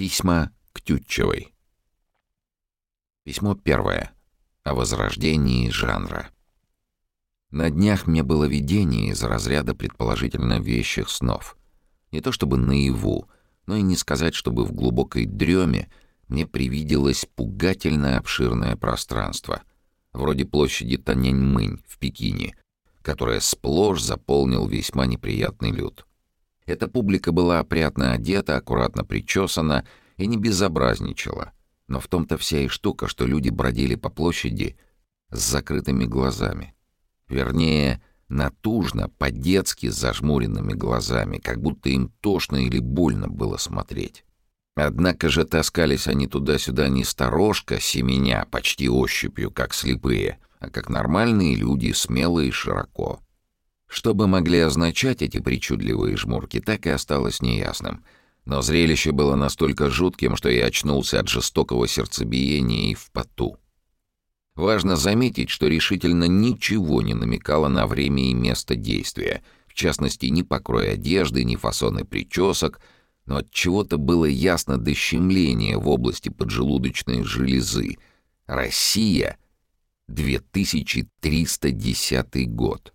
Письма к Тютчевой. Письмо первое. О возрождении жанра. На днях мне было видение из разряда предположительно вещих снов. Не то чтобы наяву, но и не сказать, чтобы в глубокой дреме мне привиделось пугательно обширное пространство, вроде площади Таняньмынь в Пекине, которое сплошь заполнил весьма неприятный люд. Эта публика была опрятно одета, аккуратно причесана и не безобразничала. Но в том-то вся и штука, что люди бродили по площади с закрытыми глазами. Вернее, натужно, по-детски зажмуренными глазами, как будто им тошно или больно было смотреть. Однако же таскались они туда-сюда не сторожка, семеня, почти ощупью, как слепые, а как нормальные люди, смелые и широко. Что бы могли означать эти причудливые жмурки, так и осталось неясным. Но зрелище было настолько жутким, что я очнулся от жестокого сердцебиения и в поту. Важно заметить, что решительно ничего не намекало на время и место действия, в частности, ни покрой одежды, ни фасоны причесок, но от чего-то было ясно до щемления в области поджелудочной железы. Россия, 2310 год.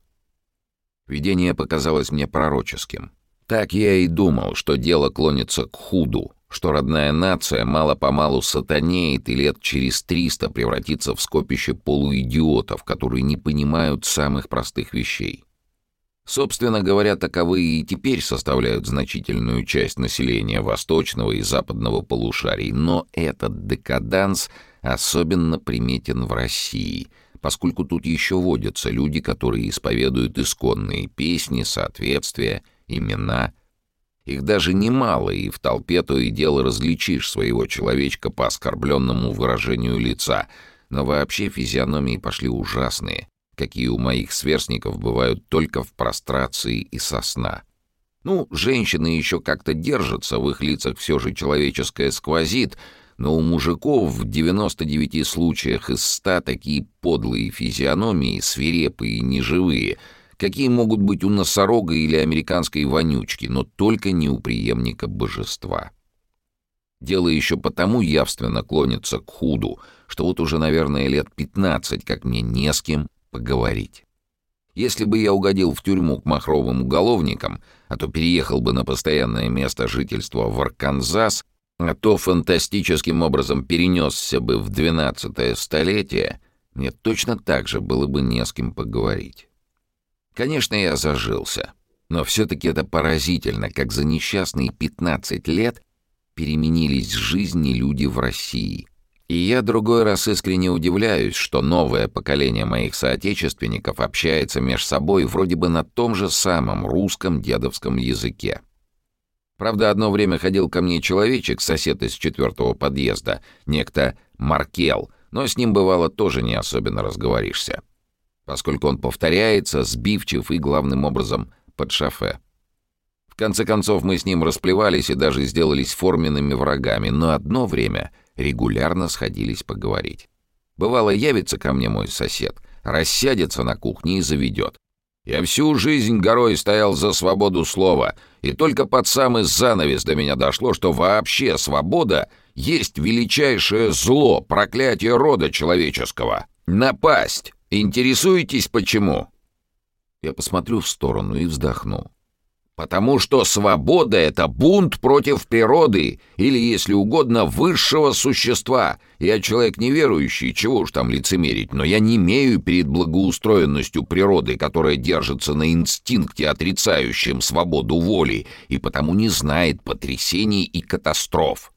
Видение показалось мне пророческим. Так я и думал, что дело клонится к худу, что родная нация мало-помалу сатанеет и лет через триста превратится в скопище полуидиотов, которые не понимают самых простых вещей. Собственно говоря, таковые и теперь составляют значительную часть населения восточного и западного полушарий, но этот декаданс особенно приметен в России — поскольку тут еще водятся люди, которые исповедуют исконные песни, соответствия, имена. Их даже немало, и в толпе то и дело различишь своего человечка по оскорбленному выражению лица, но вообще физиономии пошли ужасные, какие у моих сверстников бывают только в прострации и сосна. Ну, женщины еще как-то держатся, в их лицах все же человеческое сквозит — но у мужиков в 99 случаях из 100 такие подлые физиономии, свирепые и неживые, какие могут быть у носорога или американской вонючки, но только не у преемника божества. Дело еще потому явственно клонится к худу, что вот уже, наверное, лет 15, как мне не с кем поговорить. Если бы я угодил в тюрьму к махровым уголовникам, а то переехал бы на постоянное место жительства в Арканзас, то фантастическим образом перенесся бы в двенадцатое столетие, мне точно так же было бы не с кем поговорить. Конечно, я зажился, но все-таки это поразительно, как за несчастные 15 лет переменились жизни люди в России. И я другой раз искренне удивляюсь, что новое поколение моих соотечественников общается между собой вроде бы на том же самом русском дедовском языке. Правда, одно время ходил ко мне человечек, сосед из четвертого подъезда, некто Маркел, но с ним бывало тоже не особенно разговоришься, поскольку он повторяется, сбивчив и, главным образом, под шофе. В конце концов, мы с ним расплевались и даже сделались форменными врагами, но одно время регулярно сходились поговорить. Бывало, явится ко мне мой сосед, рассядется на кухне и заведет. Я всю жизнь горой стоял за свободу слова, и только под самый занавес до меня дошло, что вообще свобода есть величайшее зло, проклятие рода человеческого. Напасть! Интересуетесь, почему?» Я посмотрю в сторону и вздохну. Потому что свобода — это бунт против природы, или, если угодно, высшего существа. Я человек неверующий, чего уж там лицемерить, но я не имею перед благоустроенностью природы, которая держится на инстинкте, отрицающем свободу воли, и потому не знает потрясений и катастроф.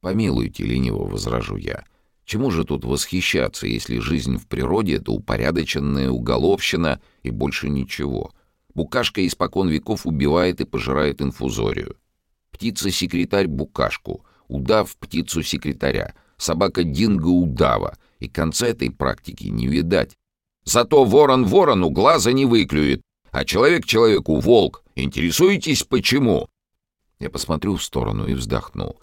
Помилуйте, лениво возражу я. Чему же тут восхищаться, если жизнь в природе — это упорядоченная уголовщина и больше ничего — Букашка испокон веков убивает и пожирает инфузорию. Птица-секретарь — букашку, удав — птицу-секретаря, собака Динго — удава, и конца этой практики не видать. Зато ворон ворону глаза не выклюет, а человек человеку волк. Интересуетесь, почему?» Я посмотрю в сторону и вздохнул.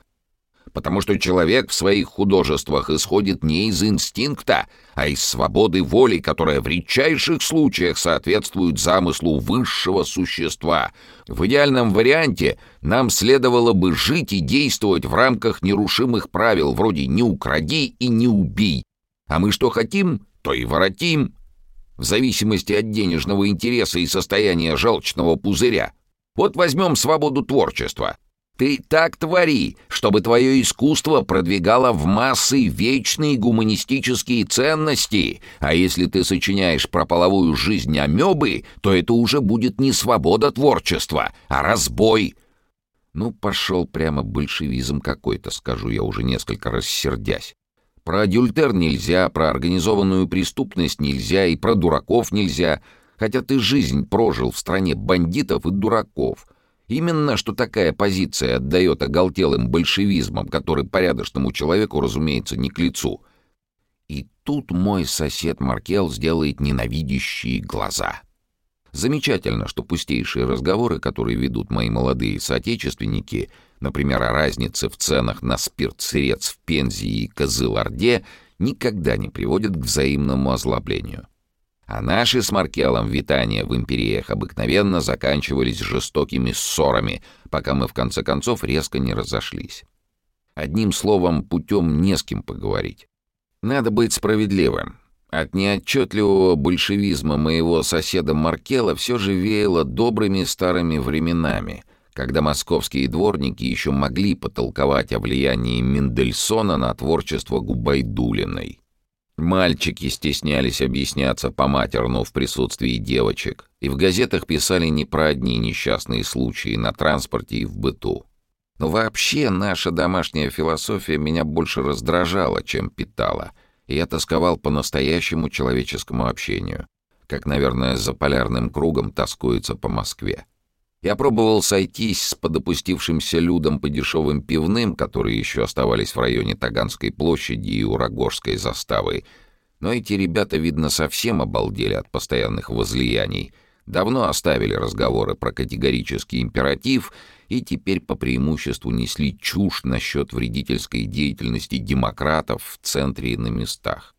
Потому что человек в своих художествах исходит не из инстинкта, а из свободы воли, которая в редчайших случаях соответствует замыслу высшего существа. В идеальном варианте нам следовало бы жить и действовать в рамках нерушимых правил, вроде «не укради и не убей». А мы что хотим, то и воротим, в зависимости от денежного интереса и состояния желчного пузыря. Вот возьмем свободу творчества — ты так твори, чтобы твое искусство продвигало в массы вечные гуманистические ценности. А если ты сочиняешь про половую жизнь амебы, то это уже будет не свобода творчества, а разбой. Ну, пошел прямо большевизм какой-то, скажу я уже несколько раз сердясь. Про адюльтер нельзя, про организованную преступность нельзя и про дураков нельзя, хотя ты жизнь прожил в стране бандитов и дураков — Именно что такая позиция отдает оголтелым большевизмом, который порядочному человеку, разумеется, не к лицу. И тут мой сосед Маркел сделает ненавидящие глаза. Замечательно, что пустейшие разговоры, которые ведут мои молодые соотечественники, например, о разнице в ценах на спирт-сырец в Пензе и Козыл-Орде, никогда не приводят к взаимному озлоблению. А наши с Маркелом витания в империях обыкновенно заканчивались жестокими ссорами, пока мы в конце концов резко не разошлись. Одним словом, путем не с кем поговорить. Надо быть справедливым. От неотчетливого большевизма моего соседа Маркела все же веяло добрыми старыми временами, когда московские дворники еще могли потолковать о влиянии Мендельсона на творчество Губайдулиной. Мальчики стеснялись объясняться по-матерну в присутствии девочек, и в газетах писали не про одни несчастные случаи на транспорте и в быту. Но вообще наша домашняя философия меня больше раздражала, чем питала, и я тосковал по настоящему человеческому общению, как, наверное, за полярным кругом тоскуется по Москве. Я пробовал сойтись с подопустившимся людом по дешевым пивным, которые еще оставались в районе Таганской площади и Урагорской заставы, но эти ребята, видно, совсем обалдели от постоянных возлияний, давно оставили разговоры про категорический императив и теперь по преимуществу несли чушь насчет вредительской деятельности демократов в центре и на местах.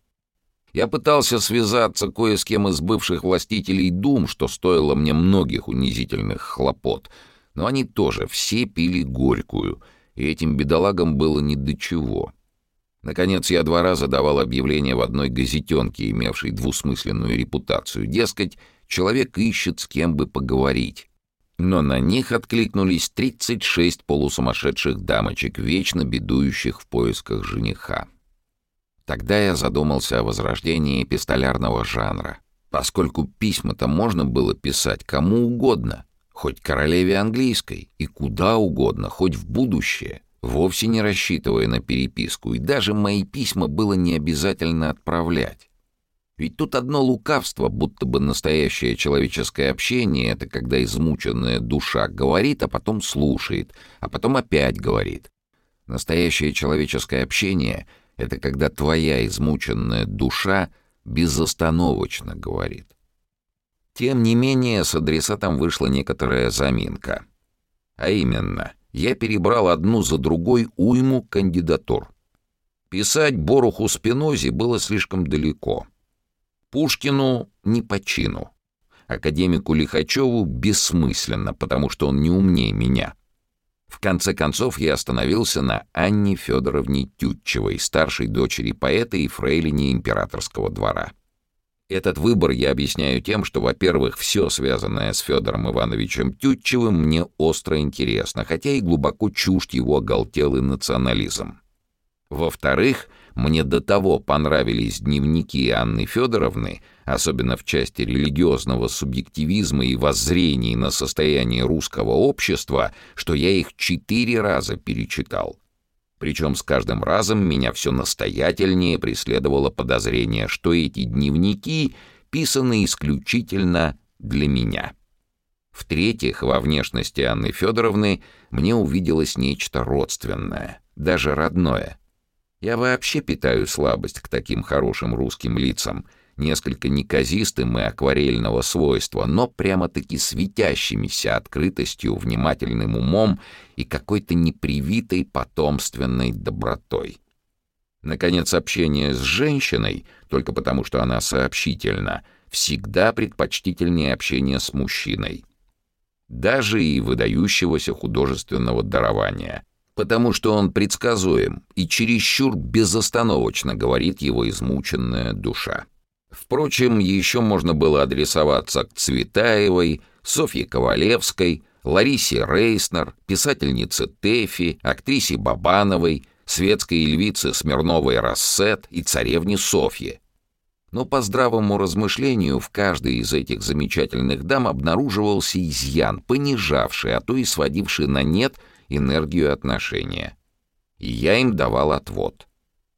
Я пытался связаться кое с кем из бывших властителей дум, что стоило мне многих унизительных хлопот, но они тоже все пили горькую, и этим бедолагам было ни до чего. Наконец, я два раза давал объявление в одной газетенке, имевшей двусмысленную репутацию. Дескать, человек ищет с кем бы поговорить. Но на них откликнулись 36 полусумасшедших дамочек, вечно бедующих в поисках жениха. Тогда я задумался о возрождении эпистолярного жанра, поскольку письма-то можно было писать кому угодно, хоть королеве английской, и куда угодно, хоть в будущее, вовсе не рассчитывая на переписку, и даже мои письма было не обязательно отправлять. Ведь тут одно лукавство, будто бы настоящее человеческое общение — это когда измученная душа говорит, а потом слушает, а потом опять говорит. Настоящее человеческое общение — это когда твоя измученная душа безостановочно говорит. Тем не менее, с адресатом вышла некоторая заминка. А именно, я перебрал одну за другой уйму кандидатур. Писать Боруху Спинозе было слишком далеко. Пушкину не по чину. Академику Лихачеву бессмысленно, потому что он не умнее меня. В конце концов, я остановился на Анне Федоровне Тютчевой, старшей дочери поэта и фрейлине императорского двора. Этот выбор я объясняю тем, что, во-первых, все связанное с Федором Ивановичем Тютчевым мне остро интересно, хотя и глубоко чужд его оголтелый национализм. Во-вторых, мне до того понравились дневники Анны Федоровны, особенно в части религиозного субъективизма и воззрений на состояние русского общества, что я их четыре раза перечитал. Причем с каждым разом меня все настоятельнее преследовало подозрение, что эти дневники писаны исключительно для меня. В-третьих, во внешности Анны Федоровны мне увиделось нечто родственное, даже родное. Я вообще питаю слабость к таким хорошим русским лицам — несколько неказистым и акварельного свойства, но прямо-таки светящимися открытостью, внимательным умом и какой-то непривитой потомственной добротой. Наконец, общение с женщиной, только потому что она сообщительна, всегда предпочтительнее общения с мужчиной. Даже и выдающегося художественного дарования, потому что он предсказуем и чересчур безостановочно говорит его измученная душа. Впрочем, еще можно было адресоваться к Цветаевой, Софье Ковалевской, Ларисе Рейснер, писательнице Тэфи, актрисе Бабановой, светской львице Смирновой Рассет и царевне Софье. Но по здравому размышлению в каждой из этих замечательных дам обнаруживался изъян, понижавший, а то и сводивший на нет энергию отношения. И я им давал отвод.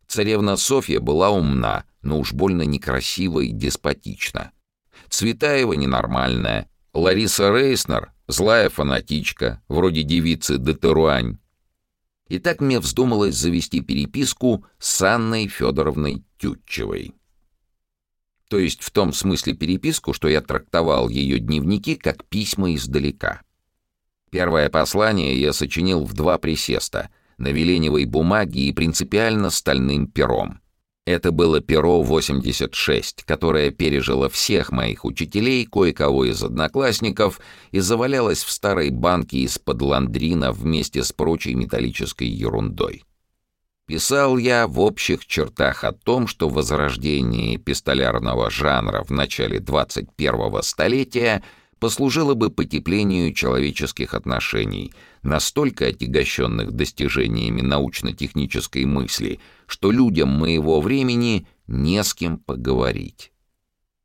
Царевна Софья была умна, но уж больно некрасива и деспотична. Цветаева ненормальная, Лариса Рейснер — злая фанатичка, вроде девицы Детеруань. И так мне вздумалось завести переписку с Анной Федоровной Тютчевой. То есть в том смысле переписку, что я трактовал ее дневники как письма издалека. Первое послание я сочинил в два присеста — на веленевой бумаге и принципиально стальным пером. Это было перо 86, которое пережило всех моих учителей, кое-кого из одноклассников, и завалялось в старой банке из-под ландрина вместе с прочей металлической ерундой. Писал я в общих чертах о том, что возрождение пистолярного жанра в начале 21-го столетия — послужило бы потеплению человеческих отношений, настолько отягощенных достижениями научно-технической мысли, что людям моего времени не с кем поговорить.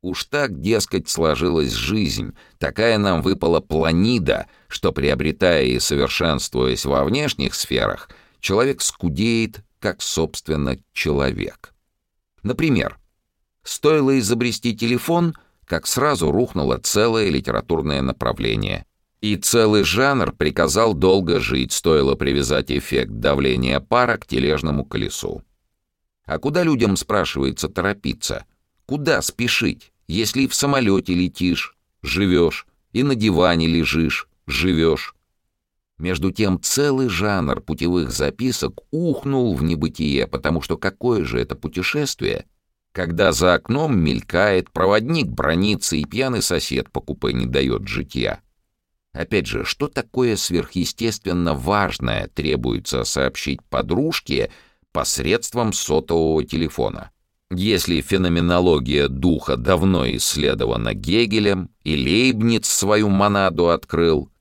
Уж так, дескать, сложилась жизнь, такая нам выпала планида, что, приобретая и совершенствуясь во внешних сферах, человек скудеет, как, собственно, человек. Например, стоило изобрести телефон — как сразу рухнуло целое литературное направление. И целый жанр приказал долго жить, стоило привязать эффект давления пара к тележному колесу. А куда людям, спрашивается, торопиться? Куда спешить, если в самолете летишь, живешь, и на диване лежишь, живешь? Между тем целый жанр путевых записок ухнул в небытие, потому что какое же это путешествие — когда за окном мелькает проводник бронится и пьяный сосед по купе не дает житья. Опять же, что такое сверхъестественно важное требуется сообщить подружке посредством сотового телефона? Если феноменология духа давно исследована Гегелем, и Лейбниц свою монаду открыл,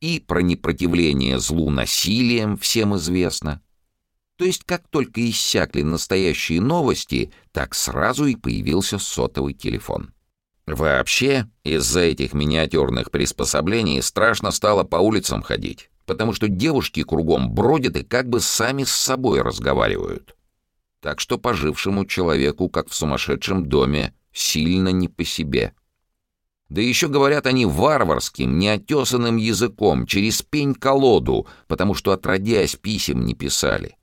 и про непротивление злу насилием всем известно — то есть как только иссякли настоящие новости, так сразу и появился сотовый телефон. Вообще, из-за этих миниатюрных приспособлений страшно стало по улицам ходить, потому что девушки кругом бродят и как бы сами с собой разговаривают. Так что пожившему человеку, как в сумасшедшем доме, сильно не по себе. Да еще говорят они варварским, неотесанным языком, через пень-колоду, потому что отродясь писем не писали.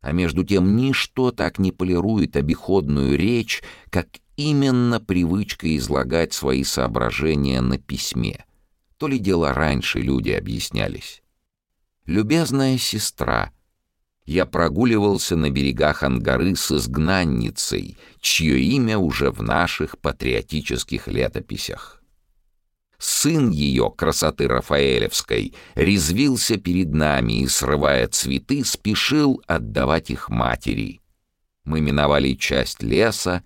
А между тем ничто так не полирует обиходную речь, как именно привычка излагать свои соображения на письме. То ли дело раньше люди объяснялись. «Любезная сестра», я прогуливался на берегах Ангары с изгнанницей, чье имя уже в наших патриотических летописях. Сын ее, красоты Рафаэлевской, резвился перед нами и, срывая цветы, спешил отдавать их матери. Мы миновали часть леса,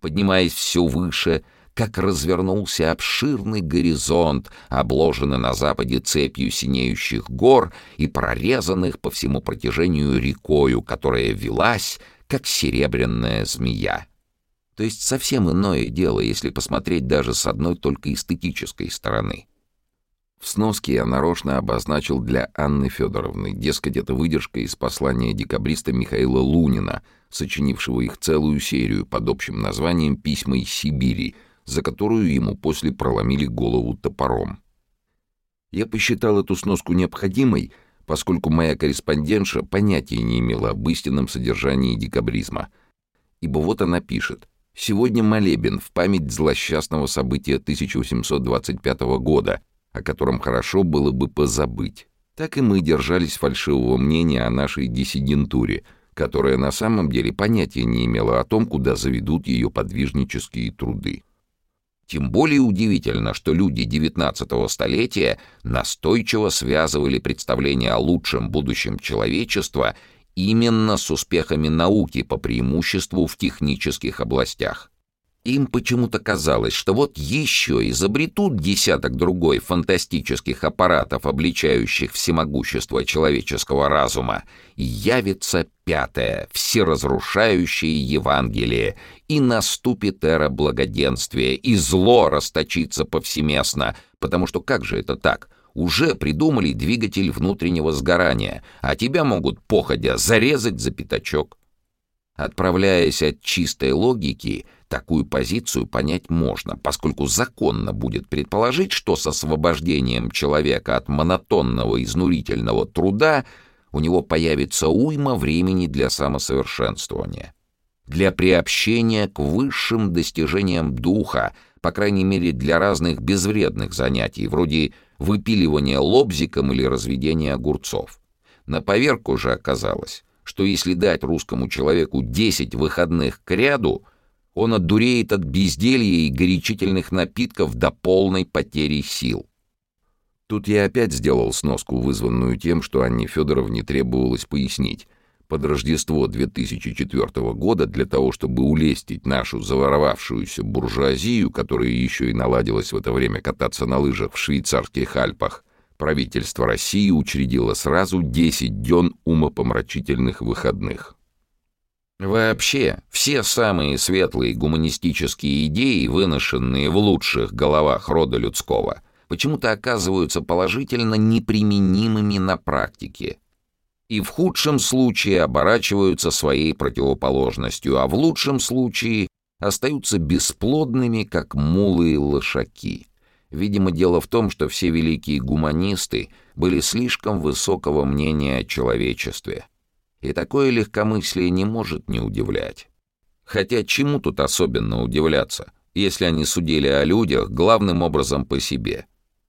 поднимаясь все выше, как развернулся обширный горизонт, обложенный на западе цепью синеющих гор и прорезанных по всему протяжению рекою, которая велась, как серебряная змея. То есть совсем иное дело, если посмотреть даже с одной только эстетической стороны. В сноске я нарочно обозначил для Анны Федоровны, дескать, это выдержка из послания декабриста Михаила Лунина, сочинившего их целую серию под общим названием «Письма из Сибири», за которую ему после проломили голову топором. Я посчитал эту сноску необходимой, поскольку моя корреспондентша понятия не имела об истинном содержании декабризма. Ибо вот она пишет — Сегодня молебен в память злосчастного события 1825 года, о котором хорошо было бы позабыть. Так и мы держались фальшивого мнения о нашей диссидентуре, которая на самом деле понятия не имела о том, куда заведут ее подвижнические труды. Тем более удивительно, что люди XIX столетия настойчиво связывали представление о лучшем будущем человечества именно с успехами науки по преимуществу в технических областях. Им почему-то казалось, что вот еще изобретут десяток другой фантастических аппаратов, обличающих всемогущество человеческого разума, и явится пятое, всеразрушающее Евангелие, и наступит эра благоденствия, и зло расточится повсеместно, потому что как же это так? Уже придумали двигатель внутреннего сгорания, а тебя могут, походя, зарезать за пятачок. Отправляясь от чистой логики, такую позицию понять можно, поскольку законно будет предположить, что с освобождением человека от монотонного изнурительного труда у него появится уйма времени для самосовершенствования, для приобщения к высшим достижениям духа, по крайней мере для разных безвредных занятий, вроде выпиливания лобзиком или разведения огурцов. На поверку же оказалось, что если дать русскому человеку 10 выходных к ряду, он отдуреет от безделья и горячительных напитков до полной потери сил. Тут я опять сделал сноску, вызванную тем, что Анне Федоровне требовалось пояснить. Под Рождество 2004 года для того, чтобы улестить нашу заворовавшуюся буржуазию, которая еще и наладилась в это время кататься на лыжах в швейцарских Альпах, правительство России учредило сразу 10 дён умопомрачительных выходных. Вообще, все самые светлые гуманистические идеи, выношенные в лучших головах рода людского, почему-то оказываются положительно неприменимыми на практике. И в худшем случае оборачиваются своей противоположностью, а в лучшем случае остаются бесплодными, как мулы и лошаки. Видимо, дело в том, что все великие гуманисты были слишком высокого мнения о человечестве. И такое легкомыслие не может не удивлять. Хотя чему тут особенно удивляться, если они судили о людях главным образом по себе?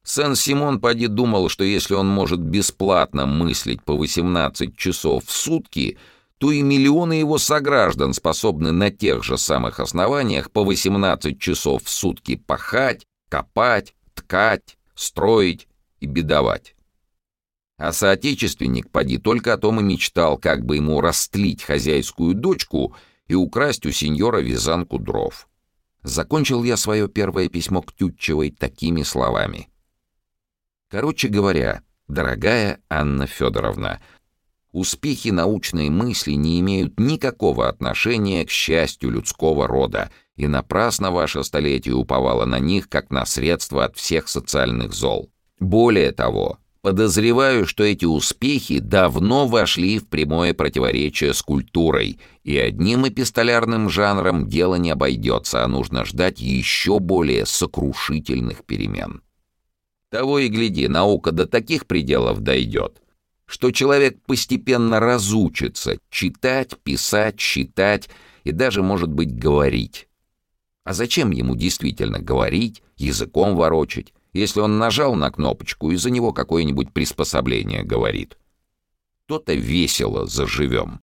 Сен-Симон поди думал, что если он может бесплатно мыслить по 18 часов в сутки, то и миллионы его сограждан способны на тех же самых основаниях по 18 часов в сутки пахать, копать, ткать, строить и бедовать. А соотечественник, поди, только о том и мечтал, как бы ему растлить хозяйскую дочку и украсть у сеньора вязанку дров. Закончил я свое первое письмо к Тютчевой такими словами. Короче говоря, дорогая Анна Федоровна, успехи научной мысли не имеют никакого отношения к счастью людского рода — и напрасно ваше столетие уповало на них, как на средство от всех социальных зол. Более того, подозреваю, что эти успехи давно вошли в прямое противоречие с культурой, и одним эпистолярным жанром дело не обойдется, а нужно ждать еще более сокрушительных перемен. Того и гляди, наука до таких пределов дойдет, что человек постепенно разучится читать, писать, считать и даже, может быть, говорить. А зачем ему действительно говорить, языком ворочать, если он нажал на кнопочку и за него какое-нибудь приспособление говорит? То-то весело заживем.